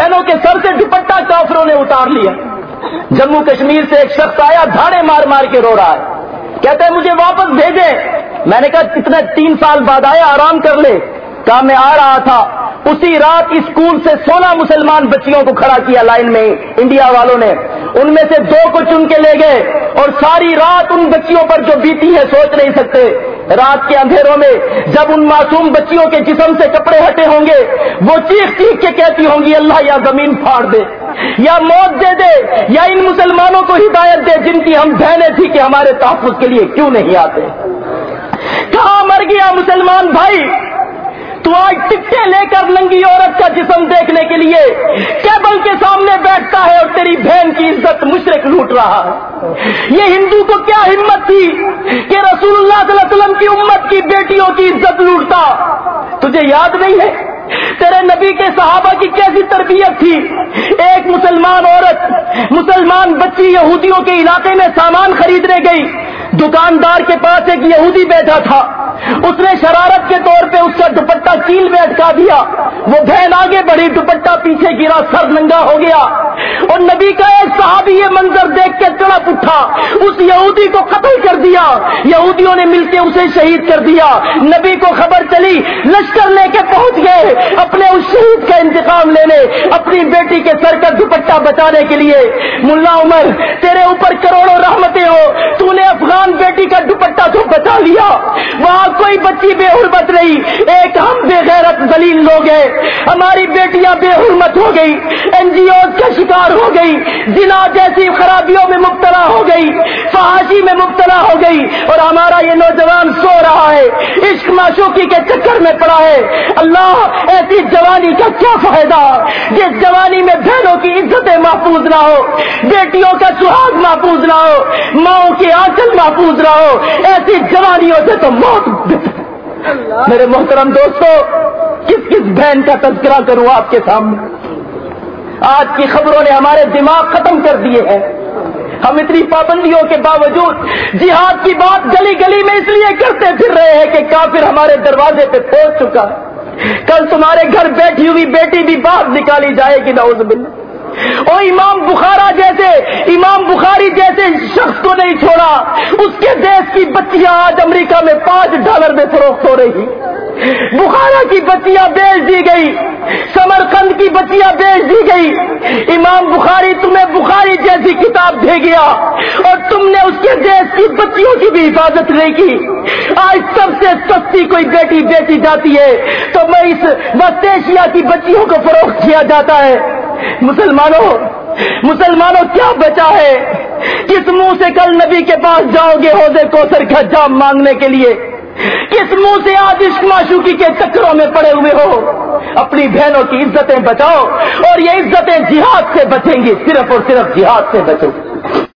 بہنوں کے سر سے دوپٹہ کافروں نے اتار لیا۔ جموں کشمیر سے ایک شخص آیا، دھاڑے مار مار کے رو رہا ہے۔ کہتے ہیں مجھے واپس بھیجے میں نے کہا کتنے تین سال بعد آیا، آرام کر لے۔ کہا، میں آ رہا تھا۔ اسی رات اسکول سے سولہ مسلمان بچیوں کو کھڑا کیا لائن میں انڈیا والوں نے۔ ان میں سے دو کو چن کے لے گئے اور ساری رات ان بچیوں پر جو بیتی ہے سوچ نہیں سکتے۔ رات کے اندھیروں میں جب ان معصوم بچیوں کے جسم سے کپڑے ہٹے ہوں گے، وہ چیخ چیخ کے کہتی ہوں گی، اللہ، یا زمین پھاڑ دے، یا موت دے دے، یا ان مسلمانوں کو ہدایت دے جن کی ہم بہنیں تھی کہ ہمارے تحفظ کے لیے کیوں نہیں آتے۔ کہاں مر گیا مسلمان بھائی؟ تو آج ٹکٹے لے کر ننگی عورت کا جسم دیکھنے کے لیے کیبل کے سامنے بیٹھتا ہے اور تیری بہن کی عزت مشرق لوٹ رہا ہے۔ یہ ہندو کو کیا ہمت تھی کہ رسول اللہ صلی اللہ علیہ وسلم کی امت کی بیٹیوں کی عزت لوٹتا؟ تجھے یاد نہیں ہے؟ تیرے نبی کے صحابہ کی کیسی تربیت تھی؟ ایک مسلمان عورت، مسلمان بچی یہودیوں کے علاقے میں سامان خریدنے گئی۔ دکاندار کے پاس ایک یہودی بیٹھا تھا۔ اس نے شرارت کے طور پہ اس کا دوپٹہ کیل میں اٹکا دیا۔ وہ بہن آگے بڑھی، دوپٹہ پیچھے گرا سر ننگا ہو گیا۔ اور نبی کا ایک صحابی یہ منظر دیکھ کے تڑپ اٹھا۔ اس یہودی کو قتل کر دیا۔ یہودیوں نے مل کے اسے شہید کر دیا۔ نبی کو خبر چلی، لشکر لے کے پہنچ گئے۔ اپنے اس شہید کا انتقام لینے، اپنی بیٹی کے سر کا دوپٹہ بچانے کے لیے۔ ملا عمر، تیرے اوپر کروڑوں رحمتیں ہو۔ تو نے افغان بیٹی کا دوپٹہ بچا لیا۔ وہاں کوئی بچی بے حرمت نہیں۔ ایک ہم بے غیرت دلیل لوگ ہیں۔ ہماری بیٹیاں بے حرمت ہو گئی این جی اوز کا شکار ہو گئی جنا جیسی خرابیوں میں مبتلا ہو گئی فحاشی میں مبتلا ہو گئی اور ہمارا یہ نوجوان سو رہا ہے۔ عشق معشوقی کے چکر میں پڑا ہے۔ اللہ ایسی جوان جوانی کا کیا فائدہ؟ جس جوانی میں بہنوں کی عزتیں محفوظ نہ ہو بیٹیوں کا سہاگ محفوظ نہ ہو ماؤں کے آنچل محفوظ نہ ہو ایسی جوانیوں سے تو موت میرے محترم دوستو کس کس بہن کا تذکرہ کروں آپ کے سامنے؟ آج کی خبروں نے ہمارے دماغ ختم کر دیے ہیں۔ ہم اتنی پابندیوں کے باوجود جہاد کی بات گلی گلی میں اس لیے کرتے پھر رہے ہیں کہ کافر ہمارے دروازے پہ پہنچ چکا ہے۔ کل تمہارے گھر بیٹھی ہوئی بیٹی بھی باہر نکالی جائے گی، نعوذ باللہ۔ اور امام بخارا جیسے، امام بخاری جیسے شخص کو نہیں چھوڑا، اس کے دیش کی بچیاں آج امریکہ میں پانچ ڈالر میں فروخت ہو رہی بخارا کی بچیاں بیچ دی گئی سمرکند کی بچیاں بیچ دی گئی۔ امام بخاری تمہیں بخاری جیسی کتاب دے گیا اور تم نے اس کے دیش کی بچیوں کی بھی حفاظت نہیں کی۔ آج سب سے سستی کوئی بیٹی بیچی جاتی ہے، تو میں اس وسط ایشیا کی بچیوں کو فروخت کیا جاتا ہے۔ مسلمانوں مسلمانوں کیا بچا ہے؟ کس منہ سے کل نبی کے پاس جاؤ گے حوضے کوثر کا جام مانگنے کے لیے؟ کس منہ سے آج عشق معشوقی کے چکروں میں پڑے ہوئے ہو؟ اپنی بہنوں کی عزتیں بچاؤ اور یہ عزتیں جہاد سے بچیں گی، صرف اور صرف جہاد سے بچو۔